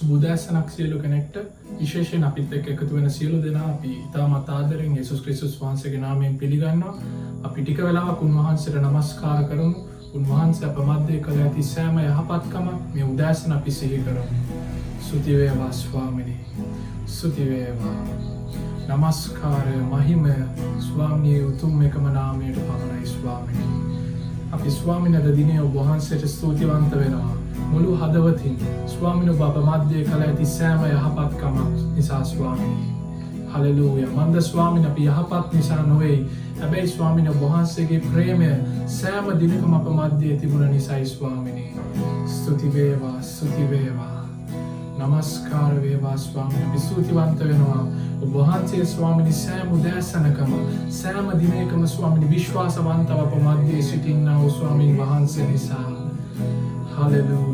සුබුදෑසනක් සියලු කෙනෙක්ට. විශේෂයෙන් අපිත් එක් එකතු වෙන සියලු දෙනා අපි ඉතාමත් ආදරෙන් යසුස් ක්‍රිස්තුස් වහන්සගේ නාමයෙන් පිළිගන්නවා. අපි ටික වෙලාවක් උන්වහන්සට නමස්කාර කරමු. උන්වහන්සේ අප මධ්‍යය කළ ඇති සෑම යහපත්කම මේ උදෑසන අපි සිහි කරමු. සුතිවේවා ස්වාමිනි. සුතිවේවා. නමස්කාරය මහිමය ස්වාමිය උතුම් එකම නාමයට පමණයි ස්වාමිනි. අපි ස්වාමින අද දිනය ඔබහන්සේට ස්තුතිවන්ත වෙනවා. මුළු හදවතින් ස්වාමිනු බබ මධ්‍යය කළ ඇති සෑම යහපත්කමක් නිසා ස්වාමිනී. හලලූය මන්ද ස්වාමින අපි යහපත් නිසා නොවෙයි හැබැයි ස්වාමින වහන්සේගේ ප්‍රේමය සෑම දිනකම අප මධ්‍යය තිබුණ නිසයි ස්වාමිනී. ස්තුතිවේවා ස්තුතිවේවා. නමස්කාර වේවා ස්වාමින විසූතිවන්ත වෙනවා ඔබහන්සේ ස්වාමිනි සෑම උදෑසනකම සෑම දිනයකම ස්වාමිනි විශ්වාසවන්තව අප මධ්‍යයේ සිටින්න ස්වාමින් වහන්සේ නිසා. Hallelujah,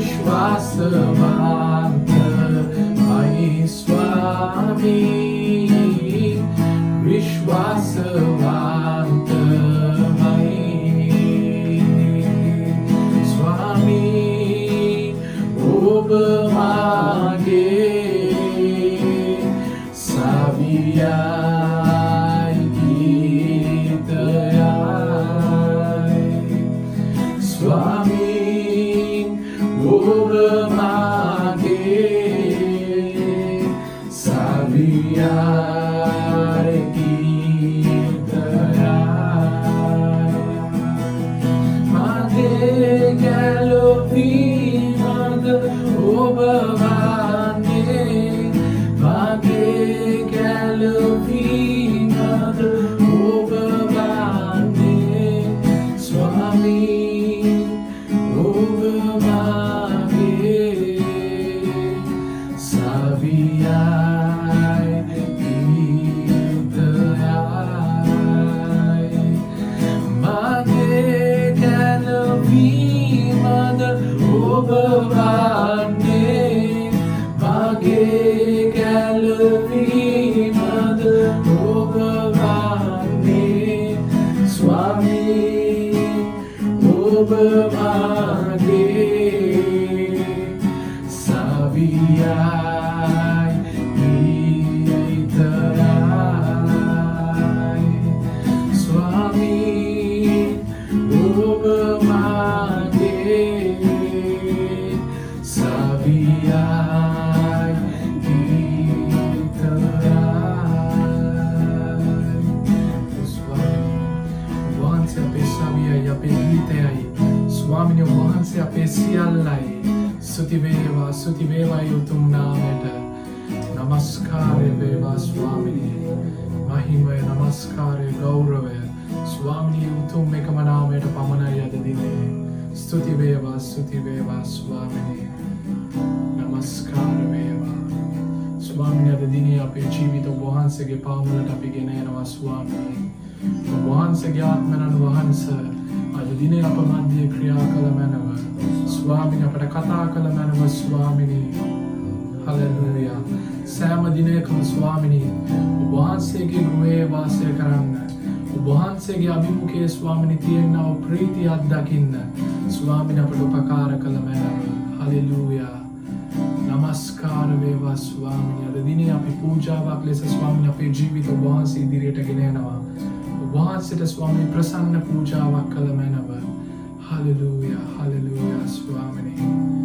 विश्वासवाद मयि स्वामी विश्वासवाद පමණයි අද දිනේ ස්තුතිවේවා ස්තුතිවේවා ස්වාමිනී. නමස්කාර වේවා. ස්වාමිනි අද දිනේ අපේ ජීවිත වහන්සේගේ පාමුලට අපි ගෙන එනවා ස්වාමිනී. වහන්සගේ ආත්මනන් වහන්ස අද දින අප මධ්‍යය ක්‍රියා කළ මැනව. ස්වාමිනි අපට කතා කළ මැනව ස්වාමිනී. හලලුය. සෑම දිනයකම ස්වාමිනී වහන්සේගේ ගෘහේ වාසය කරන්න වහන්සේගේ අභිමුකේ ස්වාමිනි තියෙන්න්නව ප්‍රීති අත්දකින්න. ස්වාමින අපට උපකාර කළ මැනව හලිලූයා නමස්කාර වේවා ස්වාමිනි. අද දිනේ අපි පූජාවක් ලෙස ස්වාමිනි අපේ ජීවිත වහන්සේ ඉදිරියට ගෙනයනවා වහන්සට ස්වාමි ප්‍රසන්න පූජාවක් කළ මැනව හලලූය හලලූය ස්වාමිනී.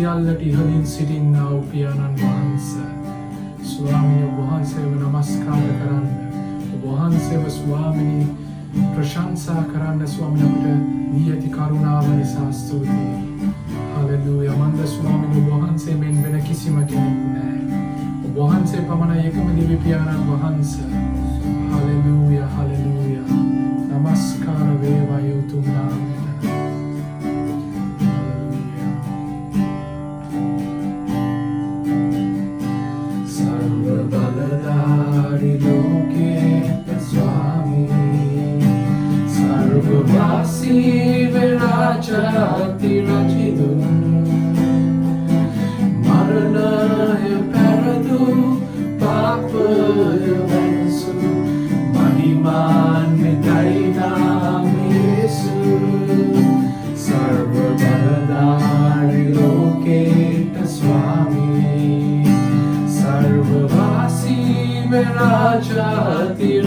සියල්ලට ඉහලින් සිටින්නාව පියාණන් වහන්ස. ස්වාමිනි වහන්සේව නමස්කාර කරන්න. වහන්සේව ස්වාමිනි ප්‍රශංසා කරන්න ස්වාමින අපට දී ඇති කරුණාව නිසා ස්තුතියි. හලලූය. මන්ද ස්වාමිනි වහන්සේ මෙන් වෙන කිසිම කෙනෙක් නෑ වහන්සේ පමණ ඒකම දිවි පියාණන් වහන්ස. सर्ववासीव राजाति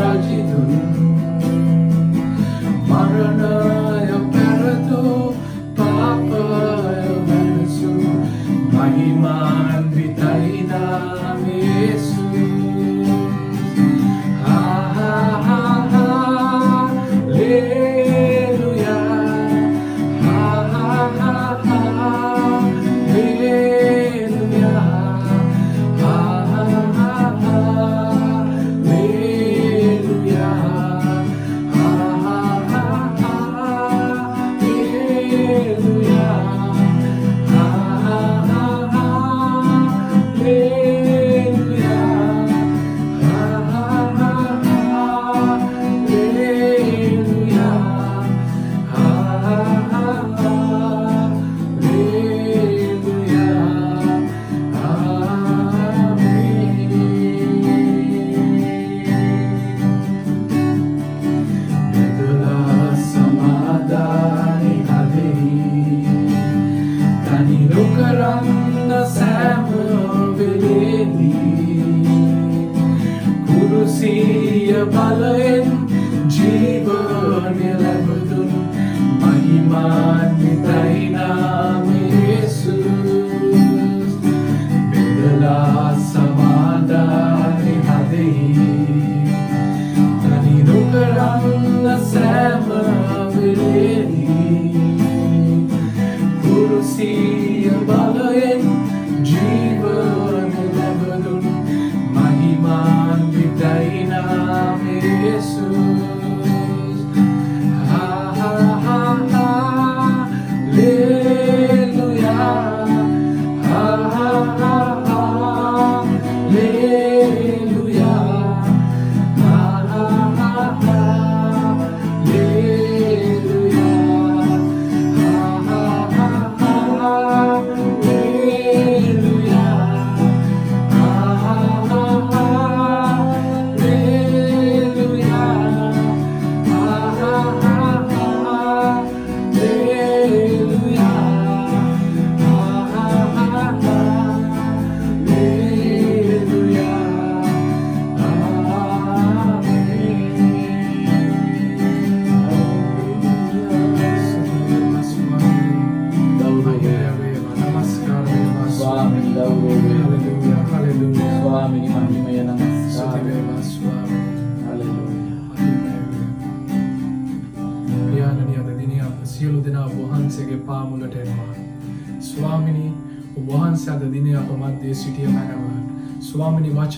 කුරුසිය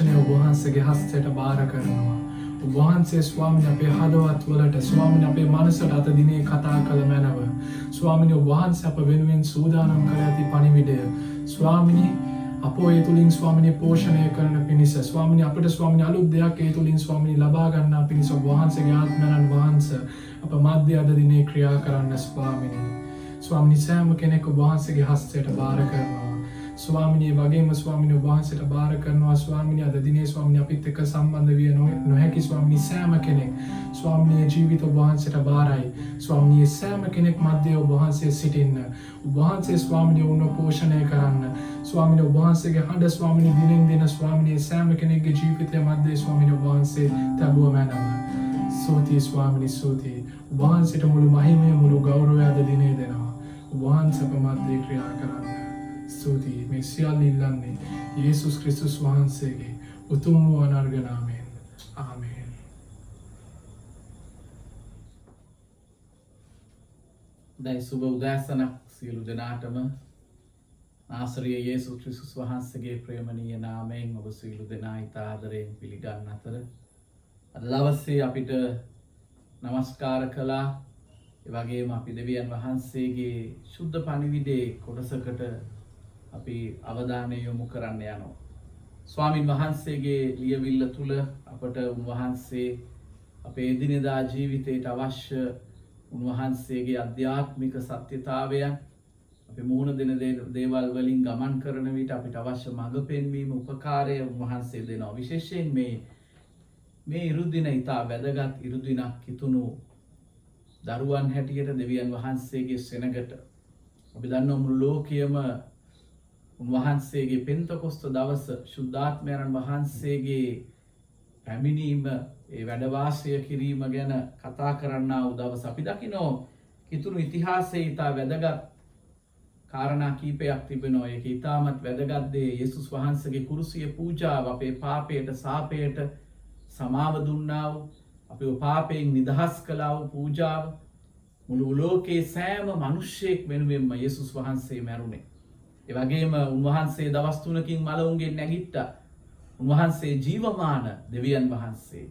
වචනය වහන්සේගේ හස්තයට භාර කරනවා. වහන්සේ ස්වාමිනි අපේ හදවත් වලට ස්වාමිනි අපේ මනසට අත දිනේ කතා කළ මැනව. ස්වාමිනි වහන්සේ අප වෙනුවෙන් සූදානම් කර ඇති පණිවිඩය. ස්වාමිනි අපෝ ඒ තුළින් ස්වාමිනි පෝෂණය කරන පිණිස ස්වාමිනි අපට ස්වාමිනි අලුත් දෙයක් ඒ තුළින් ස්වාමිනි ලබාගන්නා පිණිස වහන්සේගේ ආත්මනන් වහන්ස අප මධ්‍ය අද දිනේ ක්‍රියා කරන්න ස්වාමිනි. ස්වාමිනි සෑම කෙනෙකු වහන්සේගේ හස්තයට භාර කරනවා. ස්වාමිනී වගේම ස්වාමිනි වහන්සට භාර කරනවා. ස්වාමිනි අද දිනේ ස්වාමිනි අපිත් එක සම්බන්ධ විය නොහැකි ස්වාමිනි සෑම කෙනෙක්. ස්වාමිනය ජීවිත වහන්සට භාරයි ස්වාමිනිය සෑම කෙනෙක් මධ්‍යය වහන්සේ සිටින්න. වහන්සේ ස්වාමිනය උන්න පෝෂණය කරන්න. ස්වාමින වහන්සේගේ හඬ ස්වාමිනි දිනෙන් දෙන ස්වාමිනය සෑම කෙනෙක්ගේ ජීවිතය මධ්‍යය ස්වාමින වහන්සේ තැබුව මැනව. සෝතිී ස්වාමිනි සූතිී. වහන්සිට මුළු මහිමය මුළු ගෞරවය අද දිනේ දෙනවා. වහන්සප මධ්‍යය ක්‍රියා කරන්න. ස්තුතියි මේ සියල් ඉල්ලන්නේ යේසුස් ක්‍රිස්තුස් වහන්සේගේ උතුම් වූ අනර්ගනාමයෙන් ආමේන්. දැයි සුබ උදෑසනක් සියලු දෙනාටම. ආසරිය යේසු ක්‍රිස්තුස් වහන්සගේ ප්‍රේමණීය නාමයෙන් ඔබ සියලු දෙනා ඉතාදරයෙන් පිළිගන්න අතර අද දවස්සේ අපිට නමස්කාර කලා එවගේම අපි දෙවියන් වහන්සේගේ ශුද්ධ පණිවිඩේ කොටසකට අපි අවධානය යොමු කරන්න යනවා. ස්වාමින් වහන්සේගේ ලියවිල්ල තුළ අපට උන්වහන්සේ අපේ එදිනෙදා ජීවිතයට අවශ්‍ය උන්වහන්සේගේ අධ්‍යාත්මික සත්‍යතාවයන් අපි මුහුණ දෙන දේ- දේවල් වලින් ගමන් කරන විට අපිට අවශ්‍ය මඟ පෙන්වීම උපකාරය උන්වහන්සේ දෙනවා විශේෂයෙන් මේ මේ ඉරුදින ඉතා වැදගත් ඉරුදිනක් කිතුුණු දරුවන් හැටියට දෙවියන් වහන්සේගේ සෙනගට අපි දන්න මුළු ලෝකයම උන්වහන්සේගේ පෙන්තකොස්ත දවස ශුද්ධාත්මයණන් වහන්සේගේ පැමිණීම ඒ වැඩවාසය කිරීම ගැන කතා කරන්න උදවස අපි දකිනෝ. කිතුුණු ඉතිහාසේ ඉතා වැදගත් කාරණා කීපයක් තිබෙනවා. එක ඉතාමත් වැදගත්දේ යේසුස් වහන්සගේ කුරුසිය පූජාව අපේ පාපයට සාපයට සමාව දුන්නාව අපි පාපයෙන් නිදහස් කලාව පූජාව මුළු ලෝකයේ සෑම මනුෂ්‍යයෙක් වෙනුවෙන්ම යේසුස් වහන්සේ මැරුණේ. එවගේම උන්වහන්සේ දවස්තුනකින් මලවුන්ගේ නැගිට්ට උන්වහන්සේ ජීවමාන දෙවියන් වහන්සේ.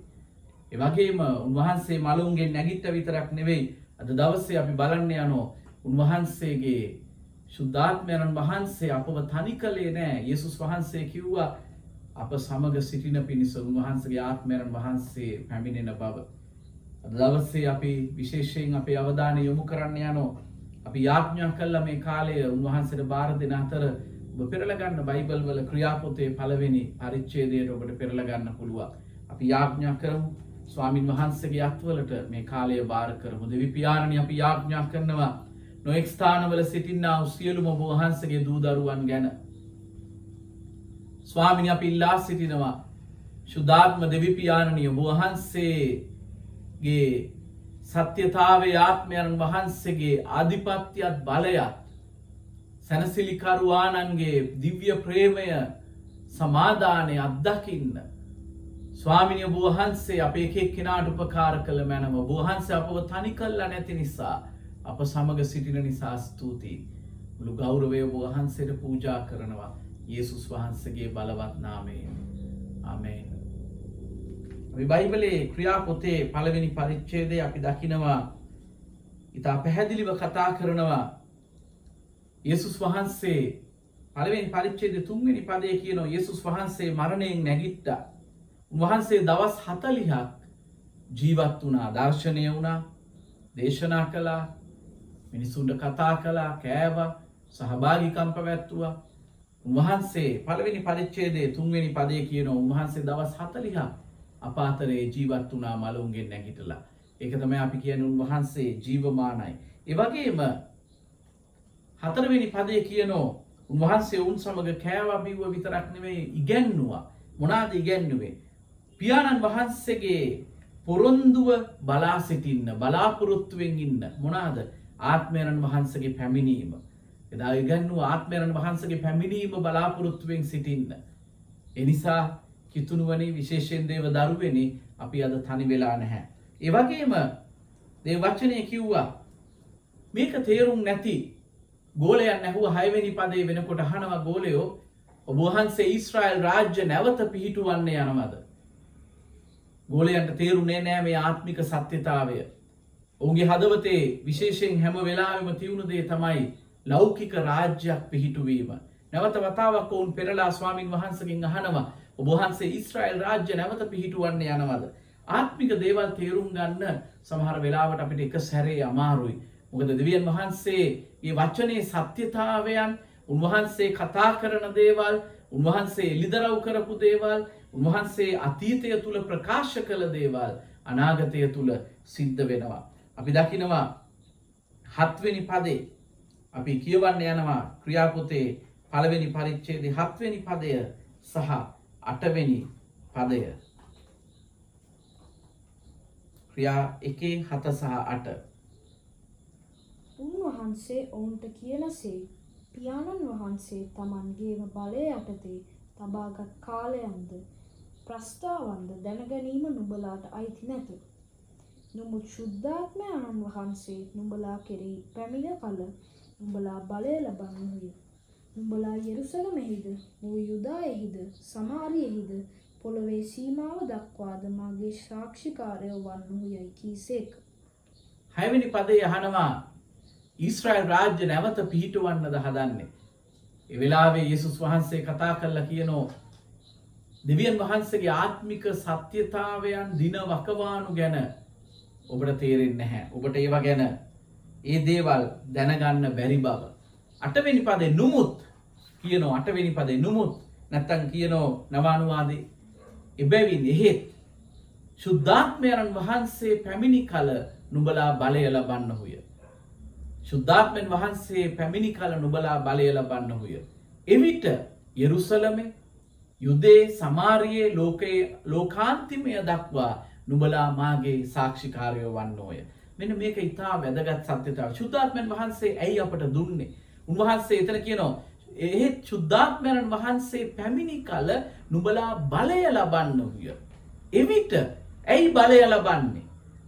එවගේම උන්වහන්සේ මලුන්ගේ නැගිට්ට විතරක් නෙවෙයි අද දවස්සේ අපි බලන්න යනෝ උන්වහන්සේගේ ශුද්ධාත්මයණන් වහන්සේ අපව තනි කළේ නෑ යේසුස් වහන්සේ කිව්වා අප සමග සිටින පිණිස උන්වහන්සගේ ආත්මයරන් වහන්සේ පැමිණෙන බව. අද දවස්සේ අපි විශේෂයෙන් අපේ අවධානය යොමු කරන්න යනෝ අපි යාඥා කල්ල මේ කාලය උන්වහන්සට බාර දෙන අතර ඔබ පෙරලගන්න බයිබල් වල ක්‍රියාපොතේ පළවෙනි පරිච්චේදයට ඔබට පෙරලගන්න පුළුවන්. අපි යාඥා කරමු ස්වාමින් වහන්සගේ අත්වලට මේ කාලය බාර කරමු දෙවිපාණනි අපි යාඥා කරනවා නොෙක් ස්ථානවල සිටින්නා සියලුම ඔබ වහන්සගේ දූදරුවන් ගැන. ස්වාමිනි අප ඉල්ලා සිටිනවා ශුද්ධාත්ම දෙවිපාණනිය වහන්සේගේ සත්‍යතාවේ ආත්මයන් වහන්සේගේ ආධිපත්‍යත් බලයත් සැනසිලිකරුවානන්ගේ දිව්‍ය ප්‍රේමය සමාධානය අත්දකින්න. ස්වාමිනිය බූහන්සේ අප එකෙක් කෙනාට උපකාර කළ මැනව බූහන්සේ අපව තනි කල්ල නැති නිසා අප සමග සිටින නිසා ස්තුතියි. මුළු ගෞරවය වහන්සේට පූජා කරනවා යේසුස් වහන්සගේ බලවත් නාමයෙන්. අමේන්. අපි බයිබලේ ක්‍රියාපොතේ පළවෙනි පරිච්චේදය අපි දකිනවා. ඉතා පැහැදිලිව කතා කරනවා යේසුස් වහන්සේ. පළවෙනි පරිච්චේද තුන්වෙනි පදය කියනවා යේසුස් වහන්සේ මරණයෙන් නැගිට්ට. උන්වහන්සේ දවස් හතලිහක් ජීවත් වනා දර්ශනය වුණා දේශනා කලා මිනිසුන්ට කතා කලා කෑව සහභාගිකම් පැවැත්තුවා. උන්වහන්සේ පළවෙනි පරිච්චේදේ තුන්වෙනි පදය කියන උන්වහන්සේ දවස් හතලිහක් අපාතරයේ ජීවත් වනා මලුන්ගෙන් නැගිටලා එක තමයි අපි කියන උන්වහන්සේ ජීවමානයි. එවගේම හතරවෙනි පදය කියනෝ උන්වහන්සේ උන් සමඟ කෑවබිව්ව විතරක් නෙවෙයි ඉගැන්නවා මොනාද ඉගැන්නුවේ. පියාණන් වහන්සේගේ පොරොන්දුව බලා සිටින්න බලාපොරොත්තුවෙන් ඉන්න මොනාද ආත්මයණන් වහන්සගේ පැමිණීම. එදා ඉගැන්නු ආත්මයණන් වහන්සගේ පැමිණීම බලාපොරොත්තුවෙන් සිටින්න. එනිසා කිතුනුවනි විශේෂයෙන් දේව දරුවෙනි අපි අද තනි වෙලා නැහැ. ඒවගේම දේ වචනය කිව්වා මේක තේරුම් නැති ගෝලයන් නැහුව හයවෙනි පදේ වෙනකොට හනවා ගෝලයෝ ඔබහන්සේ ඊස්ට්‍රයිල් රාජ්‍ය නැවත පිහිටුවන්න යනවද. ගෝලයන්ට තේරුණේ නෑ මේ ආත්මික සත්‍යතාවය. ඔවුන්ගේ හදවතේ විශේෂයෙන් හැම වෙලාම තිවුණු දේ තමයි ලෞකික රාජ්‍යයක් පිහිටුවීම. නැවත වතාවක් ඔවුන් පෙරලා ස්වාමින් වහන්සකින් අහනවා ඔබහන්සේ ඉස්ත්‍රයිල් රාජ්‍ය නැවත පිහිටුවන්න යනවද. ආත්මික දේවල් තේරුම් ගන්න සමහර වෙලාවට අපිට එක සැරේ අමාරුයි. මොකද දෙවියන් වහන්සේ ඒ වචනයේ සත්‍යතාවයන් උන්වහන්සේ කතා කරන දේවල් උන්වහන්සේ එලිදරව් කරපු දේවල් උන්වහන්සේ අතීතය තුළ ප්‍රකාශ කළ දේවල් අනාගතය තුළ සිද්ධ වෙනවා. අපි දකිනවා හත්වෙනි පදේ අපි කියවන්න යනවා ක්‍රියාපොතේ පළවෙනි පරිච්චේද හත්වෙනි පදය සහ අටවෙනි පදය ක්‍රියා එකේ හත සහ අට උන්වහන්සේ ඔවුන්ට කියලසේ පියාණන් වහන්සේ තමන්ගේම බලය යටතේ තබාගත් කාලයන්ද ප්‍රස්ථාවන්ද දැනගැනීම නුඹලාට අයිති නැත. නමුත් ශුද්ධාත්මයණන් වහන්සේ නුඹලා කෙරෙහි පැමිණ කල නුඹලා බලය ලබන්නේය. නුඹලා යෙරුසලමෙහිද, මුළු යුදායෙහිද, සමාරියෙහිද පොළොවේ සීමාව දක්වාද මාගේ සාක්ෂිකාරයෝ වන්නහුයයි කීසේක. හැවිනි පදේ අහනවා ඊස්ත්‍රයිල් රාජ්‍ය නැවත පිහිටුවන්නද හදන්නේ. එවෙලාවේ යේසුස් වහන්සේ කතා කරලා කියනෝ දෙවියන් වහන්සේගේ ආත්මික සත්‍යතාවයන් දින වකවානු ගැන ඔබට තේරෙන් නැහැ. ඔබට ඒවා ගැන ඒ දේවල් දැනගන්න බැරි බව. අටවෙනි පදේ නුමුත් කියනෝ අටවෙනි පදේ නුමුත් නැත්තන් කියනෝ නවානුවාදී එබැවින් එහෙත් ශුද්ධාත්මයරන් වහන්සේ පැමිණි කල නුබලා බලය ලබන්න හුය. ශුද්ධාත්මෙන් වහන්සේ පැමිණි කල නුබලා බලය ලබන්න හුය. එවිට යෙරුසලමේ යුදේ සමාරයේ ලෝකයේ ලෝකාන්තිමය දක්වා නුබලා මාගේ සාක්ෂිකාරයෝ වන්නෝය. මෙන මේක ඉතා වැදගත් සත්‍යතාව ශුද්ධාත්මයන් වහන්සේ ඇයි අපට දුන්නේ. උන්වහන්සේ එතන කියනවා එහෙත් ශුද්ධාත්මයන් වහන්සේ පැමිණි කල නුබලා බලය ලබන්න හුය. එවිට ඇයි බලය ලබන්නේ.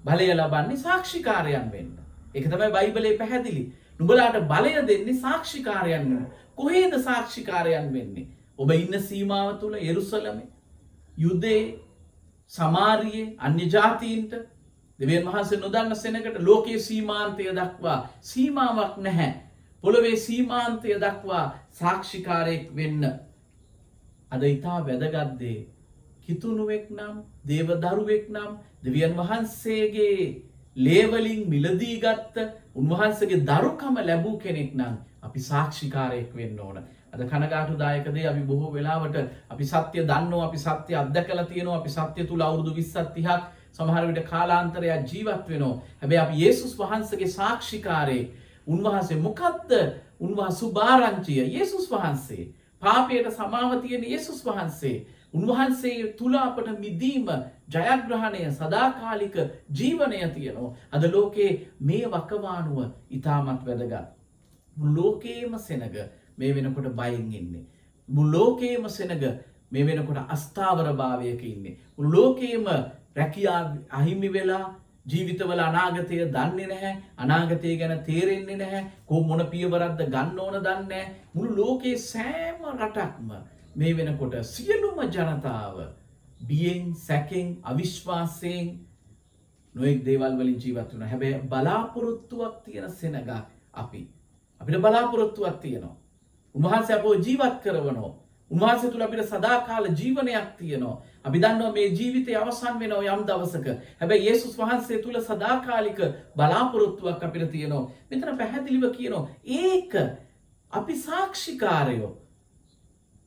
බලය ලබන්නේ සාක්ෂිකාරයන් වෙන්න. එක තමයි බයිබලේ පැහැදිලි. නුබලාට බලය දෙන්නේ සාක්ෂිකාරයන් වෙන. කොහේද සාක්ෂිකාරයන් වෙන්නේ. ඔබ ඉන්න සීමාව තුළ එරුසලම යුදේ සමාරියේ අන්‍ය ජාතීන්ට දෙවන් වහන්සේ නොදන්න සෙනකට ලෝකයේ සීමාන්තය දක්වා සීමාවක් නැහැ. පොළොවේ සීමාන්තය දක්වා සාක්ෂිකාරයෙක් වෙන්න. අද ඉතා වැදගත්දේ කිතුනුවෙක් නම් දේවදරුවෙක් නම් දෙවියන් වහන්සේගේ ලේවලින් මිලදී ගත්ත උන්වහන්සගේ දරුකම ලැබූ කෙනෙක් නම් අපි සාක්ෂිකාරයෙක් වෙන්න ඕන. අද කනගාටු දායකදේ අපි බොහෝ වෙලාවට අපි සත්‍ය දන්නෝ අපි සත්‍ය අදකල තියෙනවා අපි සත්‍ය තුළ අවුරුදු විස්සත්තිහක් සමහරවිට කාලාන්තරයක් ජීවත් වෙනවා. හැබැ අපි ඒසුස් වහන්සගේ සාක්ෂිකාරයේ උන්වහන්සේ මොකක්ද උන්වහ සුභාරංචිය ඒසුස් වහන්සේ. පාපයට සමාවතියෙන ඒසුස් වහන්සේ. උන්වහන්සේ තුළ අපට මිදීම ජයග්‍රහණය සදාකාලික ජීවනය තියනවා. අද ලෝකයේ මේ වකවානුව ඉතාමත් වැදගත්. ලෝකේම සෙනග මේ වෙනකොට බයින් ඉන්නේ. මුල්ලෝකේම සෙනග මේ වෙනකොට අස්ථාවර භාවයක ඉන්නේ. උල්ලෝකේම රැකියා අහිමි වෙලා ජීවිතවල අනාගතය දන්නේ නැහැ. අනාගතය ගැන තේරෙන්නේ නැහැ. කෝ මොන පියවරද්ද ගන්න ඕන දන්නේ මුළු ලෝකයේ සෑම රටක්ම මේ වෙනකොට සියලුම ජනතාව බියෙන් සැකෙන් අවිශ්වාසයෙන් නොෙක් දේවල් වලින් ජීවත් වන හැබැ බලාපොරොත්තුවක් තියෙන සෙනගක් අපි. අපිට බලාපොරොත්තුවක් තියෙනවා. උන්වහන්සේ අපෝ ජීවත් කරවනෝ උන්වහන්සේ තුළ අපිට සදාකාල ජීවනයක් තියෙනවා. අපි දන්නවා මේ ජීවිතය අවසන් වෙනවා යම් දවසක. හැබැයි යේසුස් වහන්සේ තුළ සදාකාලික බලාපොරොත්තුවක් අපිට තියෙනවා. මෙතන පැහැදිලිව කියනවා ඒක අපි සාක්ෂිකාරයෝ.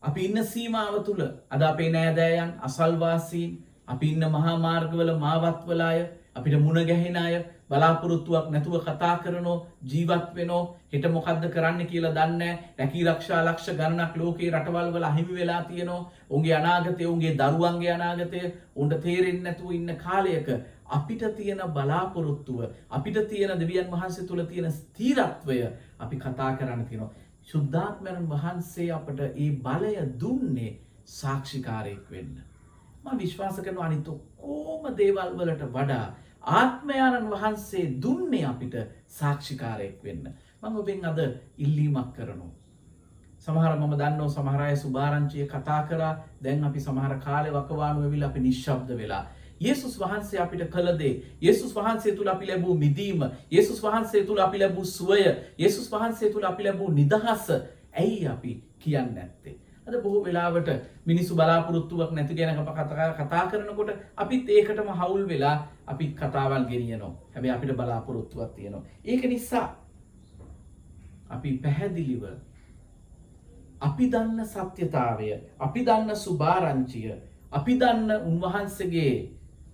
අපි ඉන්න සීමාව තුළ අද අපේ නෑදෑයන් අසල්වාසීන් අපි ඉන්න මහා මාර්ගවල මාවත්වලාය අපිට මුණ ගැහෙන අය බලාපොරොත්තුවක් නැතුව කතා කරනෝ ජීවත් වෙනෝ හෙට මොකක්ද කරන්න කියලා දන්න රැකී රක්ෂා ලක්ෂ ගණනක් ලෝකයේ රටවල් වල අහිමි වෙලා තියෙනවා උන්ගේ අනාගතය උන්ගේ දරුවන්ගේ අනාගතය උන්ට තේරෙන් නැතුව ඉන්න කාලයක අපිට තියෙන බලාපොරොත්තුව අපිට තියෙන දෙවියන් වහන්සේ තුළ තියෙන ස්තීරත්වය අපි කතා කරන්න තියෙනවා. ශුද්ධාත්මයන් වහන්සේ අපට ඒ බලය දුන්නේ සාක්ෂිකාරයෙක් වෙන්න. ම විශ්වාස කරන අනිතු කෝම දේවල් වලට වඩා ආත්මයාණන් වහන්සේ දුන්නේ අපිට සාක්ෂිකාරයෙක් වෙන්න. මං ඔබෙන් අද ඉල්ලීමක් කරනු. සමහර මම දන්න සමහරය සුභාරංචිය කතා කරා දැන් අපි සමහර කාලෙ වකවානුව විල් අපි නිශ්ශබ්ද වෙලා. යේසුස් වහන්සේ අපිට කළදේ යේසුස් වහන්සේ තුළ අපි ලැබූ මිදීම යේසුස් වහන්සේ තුළ අපි ලැබූ සුවය යේසුස් වහන්සේ තුළ අපි ලැබූ නිදහස ඇයි අපි කියන්න ඇත්තේ. අද බොහෝ වෙලාවට මිනිස්සු බලාපොරොත්තුවක් නැති ගැන අප කතා කතා කරනකොට අපිත් ඒකටම හවුල් වෙලා අපි කතාවල් ගෙනියනවා හැබැ අපිට බලාපොරොත්තුවක් තියෙනවා. ඒක නිසා අපි පැහැදිලිව අපි දන්න සත්‍යතාවය අපි දන්න සුභාරංචිය අපි දන්න උන්වහන්සගේ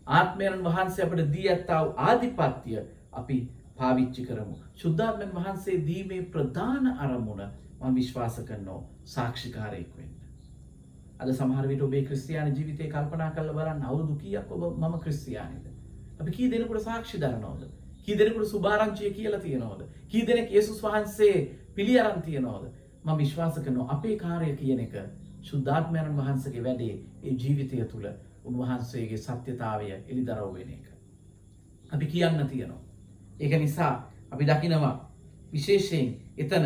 ආත්මයන් වහන්සේ අපට දී ඇත්තාව ආධිපත්තිය අපි පාවිච්චි කරමු. ශුද්ධාත්මන් වහන්සේ දීමේ ප්‍රධාන අරමුණ ම විශ්වාස කරනෝ සාක්ෂිකාරයෙක් වෙන්න. අද සමහරවිට ඔබේ ක්‍රස්තියාන ජීවිතය කල්පනා කල බලන්න අවුදු කියක් ඔබ මම ක්‍රස්තියානිද. අපි කී දෙනකුට සාක්ෂි දරනෝද. කී දෙනෙකුට සුභාරංචිය කියලා තියෙනවද. කී දෙනෙක් යේසුස් වහන්සේ පිළි අරන් තියනෝද. ම විශ්වාස කරනවා අපේ කාරය කියන එක ශුද්ධාත්මයන් වහන්සගේ වැඩේ ඒ ජීවිතය තුළ උන්වහන්සේගේ සත්‍යතාවය එළිදරව් වෙන එක. අපි කියන්න තියෙනවා. ඒක නිසා අපි දකිනවා විශේෂයෙන් එතන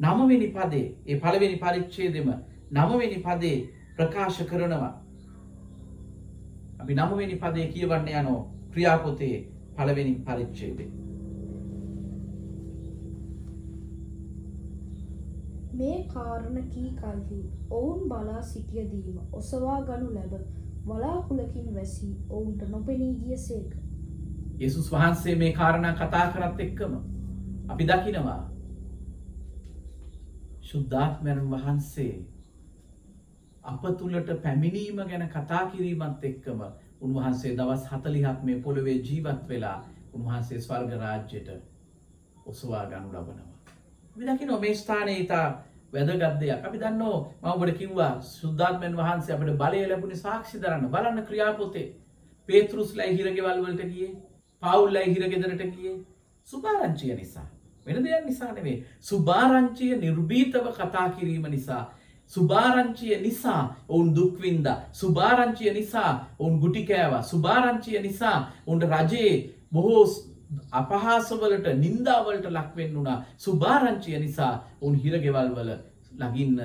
නමවෙනි පදේ ඒ පළවෙනි පරිච්ඡේදෙම නමවෙනි පදේ ප්‍රකාශ කරනවා. අපි නමවෙනි පදේ කියවන්න යනෝ ක්‍රියාපොතේ පළවෙනි පරිච්ඡේදේ. මේ කාරණ කී කල්හි ඔවුන් බලා සිටියදීම ඔසවා ගනු ලැබ වලාකුලකින් වැසී ඔවුන්ට නොපෙනී ගිය සේක. යේසුස් වහන්සේ මේ කාරණා කතා කරත් එක්කම අපි දකිනවා ශුද්ධාත්මයන් වහන්සේ අප තුළට පැමිණීම ගැන කතා කිරීමත් එක්කම උන්වහන්සේ දවස් හතලිහක් මේ පොළොවේ ජීවත් වෙලා උන්වහන්සේ ස්වර්ග රාජ්‍යයට ඔසවා ගනු ලබනවා. විදකි නො මේ ස්ථානය ඉතා වැදගත් දෙයක්. අපි දන්නෝ මම ඔබට කිව්වා සුද්ධාත්මයන් වහන්සේ අපට බලය ලැබුණේ සාක්ෂි දරන්න බලන්න ක්‍රියාපොතේ. පේතෘස්ලයි හිරගෙවල් වලට ගියේ පවුල්ලයි හිරගෙදරට ගියේ. සුභාරංචිය නිසා. වෙන දෙයක් නිසා නෙවේ සුභාරංචිය නිර්භීතව කතා කිරීම නිසා සුභාරංචිය නිසා ඔවුන් දුක්වින්ද සුභාරංචිය නිසා ඔවුන් ගුටිකෑවා සුභාරංචිය නිසා උන්ට රජයේ බොහෝ අපහාසවලට නින්දාවලට ලක්වෙන්න වුණා සුභාරංචිය නිසා ඔවුන් හිරගෙවල් වල ලගින්න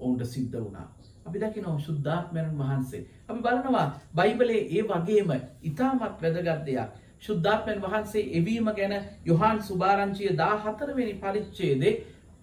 ඔවුන්ට සිද්ධ වුණා. අපි දකි නො ශුද්ධාත්මයන් වහන්සේ. අපි බලනවා බයිබලේ ඒ වගේම ඉතාමත් වැදගත් දෙයක්. ශුද්ධාත්මයන් වහන්සේ එවීම ගැන යොහන් සුභාරංචිය දා හතරවෙනි පරිච්චේදේ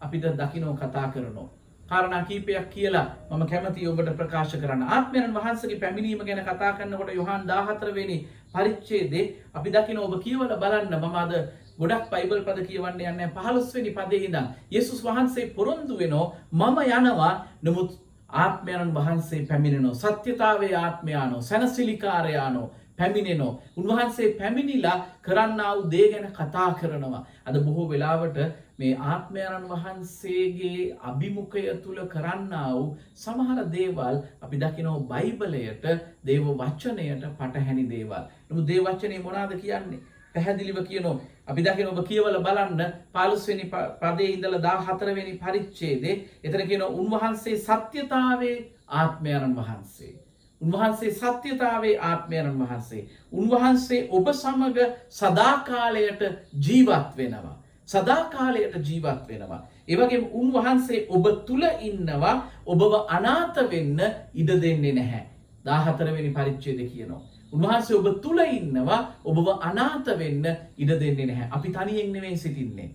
අපිට දකිනෝ කතා කරනවා. කාරණා කීපයක් කියලා මම කැමති ඔබට ප්‍රකාශ කරන්න. ආත්මයන් වහන්සගේ පැමිණීම ගැන කතා කරන්නකොට යොහන් දාහතරවෙනි පරිච්චේදේ අපි දකින ඔබ කියවල බලන්න මමාද ගොඩක් පයිබල් පද කියවන්න යන්න පහලොස්වනි පදහිදම් යෙසුස් වහන්සේ පොරොන්දු වෙනෝ මම යනවා. නමුත් ආත්මයණන් වහන්සේ පැමිණෙනෝ සත්‍යතාවේ ආත්මයානෝ සැනසිලිකාරයානෝ පැමිණෙනෝ උන්වහන්සේ පැමිණිලා කරන්න වූ දේ ගැන කතා කරනවා. අද බොහෝ වෙලාවට මේ ආත්මයණන් වහන්සේගේ අභිමුඛය තුළ කරන්න වූ සමහර දේවල් අපි දකිනෝ බයිබලයට දේව වච්චනයට පටහැනි දේවල්. නමු දේවච්චනය මොනාද කියන්නේ? පැහැදිලිව කියනෝ අපි දකින ඔබ කියවල බලන්න පාලුස්වනි පදේ ඉඳල දා හතරවෙනි පරිච්චේදේ එතන කියන උන්වහන්සේ සත්‍යතාවේ ආත්මයණන් වහන්සේ. උන්වහන්සේ සත්‍යතාවේ ආත්මයණන් වහන්සේ. උන්වහන්සේ ඔබ සමග සදාකාලයට ජීවත් වෙනවා. සදාකාලයට ජීවත් වෙනවා. ඒවගේ උන්වහන්සේ ඔබ තුළ ඉන්නවා ඔබව අනාත වෙන්න ඉඩ දෙන්නේ නැහැ. දාහතරවෙනි පරිච්චේද කියනවා. උන්වහන්සේ ඔබ තුළ ඉන්නවා ඔබව අනාත වෙන්න ඉඩ දෙන්නේ නැහැ. අපි තනියෙන් නෙවෙයි සිටින්නේ.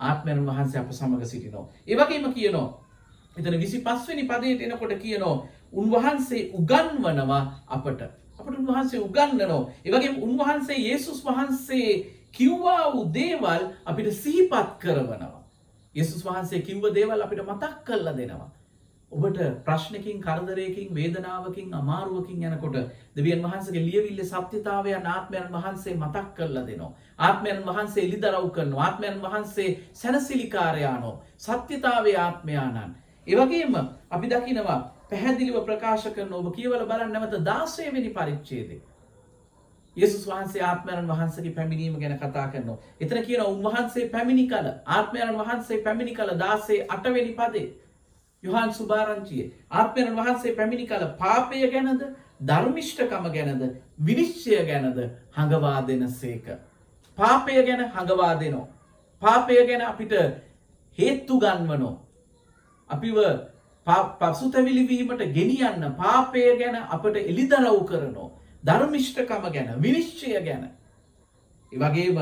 ආත්මයන් වහන්සේ අප සමග සිටිනෝ. ඒවගේම කියනෝ. එතන විසි පස්වනි පදයට එනකොට කියනෝ. උන්වහන්සේ උගන්වනවා අපට. අපට උන්වහන්සේ උගන්නනෝ. ඒවගේ උන්වහන්සේ යේසුස් වහන්සේ කිව්වා වූ දේවල් අපිට සිහිපත් කරවනවා. යෙසුස් වහන්සේ කිව්ව දේවල් අපිට මතක් කරලා දෙනවා. ඔබට ප්‍රශ්නකින් කරදරයකින් වේදනාවකින් අමාරුවකින් යනකොට දෙවියන් වහන්සගේ ලියවිල්ල සත්‍යතාවයන් ආත්මයන් වහන්සේ මතක් කරලා දෙනවා. ආත්මයන් වහන්සේ එලිදරව් කරන ආත්මයන් වහන්සේ සැනසිලිකාරයානෝ සත්‍යතාවේ ආත්මයානන්. ඒවගේම අපි දකිනවා පැහැදිලිව ප්‍රකාශ කරන ඔබ කියවල බලන්න නැවත දාසය වෙනි පරිච්චේදේ. යේසුස් වහන්සේ ආත්මයන් වහන්සගේ පැමිණීම ගැන කතා කරනවා. එතන කියන උන්වහන්සේ පැමිණි කල ආත්මයන් වහන්සේ පැමිණි කල දාසේ අටවෙනි පදේ. යොහන් සුභාරංචිය ආත්මයන් වහන්සේ පැමිණි කල පාපය ගැනද ධර්මිෂ්ඨකම ගැනද විනිශ්චය ගැනද හඟවා දෙන සේක. පාපය ගැන හඟවා දෙනෝ. පාපය ගැන අපිට හේත්තු ගන්වනෝ. අපිව පසුතැවිලිවීමට ගෙනියන්න පාපය ගැන අපට එළිදරව් කරනෝ. ධර්මිෂ්ඨකම ගැන විනිශ්චය ගැන. එවගේම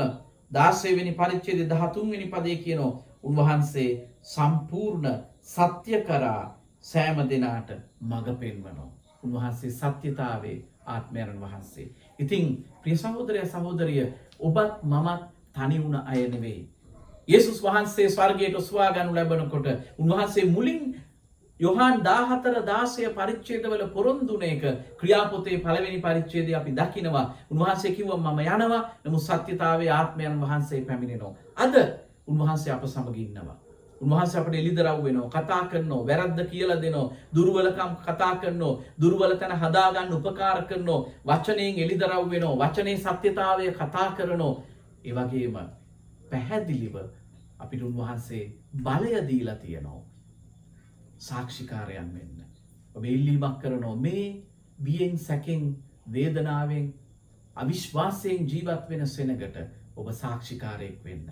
දාසයවෙනි පරිච්චේද දහතුන්වෙනි පදය කියනෝ උන්වහන්සේ සම්පූර්ණ සත්‍ය කරා සෑම දෙනාට මඟ පෙන්වනෝ. උන්වහන්සේ සත්‍යතාවේ ආත්මයරන් වහන්සේ. ඉතිං ප්‍රිය සහෝදරය සහෝදරිය ඔබත් මමත් තනි වුණ අයනෙවෙයි. යේසුස් වහන්සේ ස්වර්ගයට ඔස්වා ගනු ලැබනකොට උන්වහන්සේ මුලින් යොහන් දාහතර දාසය පරිච්චේදවල පොරොන්දුනේක ක්‍රියාපොතේ පළවෙනි පරිච්චේද අපි දකිනවා. උන්වහන්සේ කිව මම යනවා. නමු සත්‍යතාවේ ආත්මයන් වහන්සේ පැමිණෙනවා. අද උන්වහන්සේ අප සමගින්නවා. උන්වහන්ස අපට එලිදරව් වෙනවා. කතා කරනවා. වැරද්ද කියල දෙනවා. දුර්වලකම් කතා කරනවා. දුර්වල තැන හදාගන්න උපකාර කරනවා. වචනයෙන් එලිදරව් වෙනවා. වචනය සත්‍යතාවය කතා කරනෝ ඒවගේම පැහැදිලිව අපිට උන්වහන්සේ බලය දීලා තියෙනවා. සාක්ෂිකාරයන් වෙන්න. ඔබ ඉල්ලීමක් කරනෝ මේ බියෙන් සැකෙන් වේදනාවෙන් අවිශ්වාසයෙන් ජීවත් වෙන සෙනගට ඔබ සාක්ෂිකාරයෙක් වෙන්න.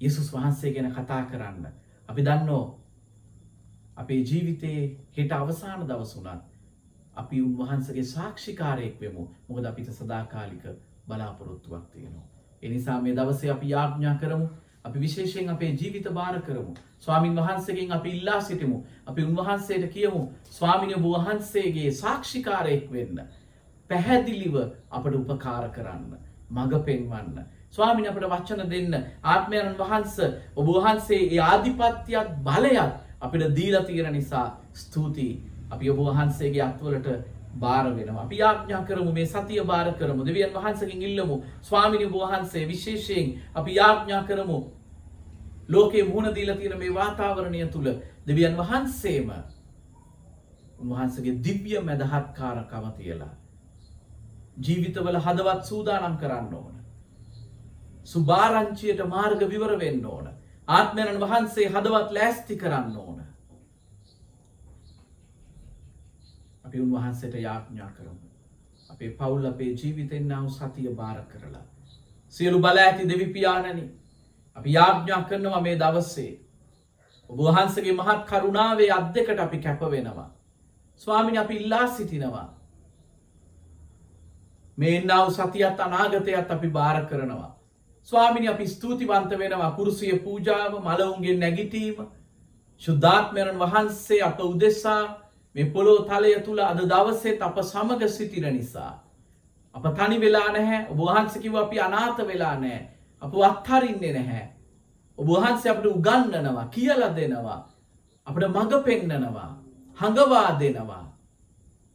යසුස් වහන්සේ ගැන කතා කරන්න. අපි දන්නෝ අපේ ජීවිතයේ හෙට අවසාන දවසුනත් අපි උන්වහන්සගේ සාක්ෂිකාරයෙක් වෙමු මොකද අපිට සදාකාලික බලාපොරොත්තුවක් තියෙනවා. එනිසා මේ දවසේ අපි යාඥා කරමු අපි විශේෂයෙන් අපේ ජීවිත භාර කරමු. ස්වාමින් වහන්සේගෙන් අපි ඉල්ලා සිටිමු. අපි උන්වහන්සේට කියමු ස්වාමිනය වහන්සේගේ සාක්ෂිකාරයෙක් වෙන්න. පැහැදිලිව අපට උපකාර කරන්න. මඟ පෙන්වන්න. ස්වාමින අපට වච්චන දෙන්න ආත්මයන් වහන්ස ඔබ වහන්සේ ඒ ආධිපත්‍යයක් බලයත් අපිට දීලා තියෙන නිසා ස්තුතියි අපි ඔබ වහන්සේගේ අත්වලට බාර වෙනවා. අපි යාඥා කරමු මේ සතිය බාර කරමු. දෙවියන් වහන්සකින් ඉල්ලමු. ස්වාමිනි ඔබ වහන්සේ විශේෂයෙන් අපි යාඥා කරමු. ලෝකේ මුහුණ දීලා තියෙන මේ වාතාවරණය තුල දෙවියන් වහන්සේම උන්වහන්සේගේ දිව්‍ය මැදහත්කාරකම තියලා ජීවිතවල හදවත් සූදානම් කරන්න ඕන. සුභාරංචියට මාර්ග විවර වෙන්න ඕන. ආත්මයණන් වහන්සේ හදවත් ලෑස්ති කරන්න ඕන. අපි උන්වහන්සේට යාඥා කරමු. අපේ පවුල් අපේ ජීවිතෙන් නව සතිය බාර කරලා. සියලු බල ඇති දෙවිපාණනි අපි යාඥා කරනවා මේ දවස්සේ. ඔබ වහන්සගේ මහත් කරුණාවේ අත් දෙකට අපි කැප වෙනවා. ස්වාමිනි අපි ඉල්ලා සිටිනවා. මේ එන්නාව සතියත් අනාගතයත් අපි බාර කරනවා. ස්වාමිනි අපි ස්තුතිවන්ත වෙනවා කුරුසිය පූජාව මලවුන්ගේ නැගිටීම ශුද්ධාත්මයණන් වහන්සේ අප උදෙස්සා මේ පොලෝ තලය තුළ අද දවසෙත් අප සමග සිටින නිසා. අප තනි වෙලා නැහැ ඔබහන්සකිව අපි අනාත වෙලා නෑ අප අත්හරින්නේ නැහැ. ඔබහන්සේ අපට උගන්නනවා කියල දෙනවා අපට මඟ පෙන්නනවා හඟවා දෙනවා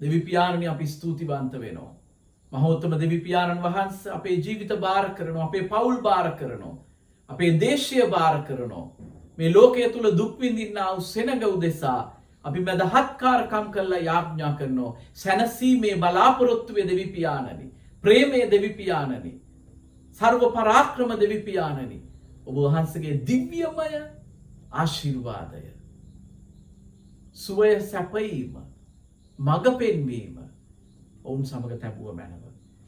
දෙවිපාණනි අපි ස්තුතිවන්ත වෙනවා. මහෝත්තම දෙවිපාණන් වහන්ස අපේ ජීවිත භාර කරනවා අපේ පවුල් භාර කරනවා. අපේ දේශය භාර කරනවා. මේ ලෝකය තුළ දුක්විඳින්නාව සෙනග උදෙසා අපි මැදහත්කාරකම් කරලා යාඥා කරනවා. සැනසීමේ බලාපොරොත්තුවේ දෙවිපාණනි. ප්‍රේමය දෙවිපාණනි. සර්ව පරාක්‍රම දෙවිපාණනි. ඔබ වහන්සගේ දිව්‍යමය ආශිර්වාදය. සුවය සැපීම මඟ පෙන්වීම ඔවුන් සමඟ තැබුව මැනව.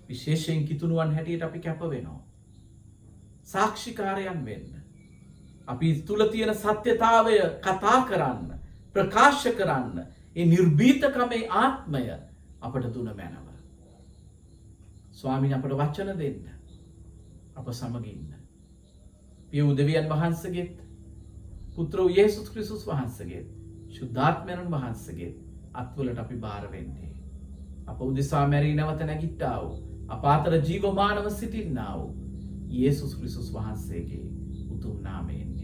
විශේෂයෙන් කිතුනුවන් හැටියට අපි කැප වෙනවා. සාක්ෂිකාරයන් වෙන්න. අපි තුළ තියෙන සත්‍යතාවය කතා කරන්න ප්‍රකාශ කරන්න ඒ නිර්භීතකමේ ආත්මය අපට දුන මැනව. ස්වාමින් අපට වච්චන දෙන්න අප සමගින්න. පිය උදවියන් වහන්සගේත් පුත්‍ර යේසුස් ක්‍රිසුස් වහන්සගේ ශුද්ධාත්මයණන් වහන්සගේ අත්වලට අපි භාරවෙන්නේ. අප උදෙසා මැරී නැවත නැගිට්ටාව අපාතර ජීවමානව සිටින්නාව. යේසුස් ක්‍රිසුස් වහන්සේගේ උතුම් නාමයෙන්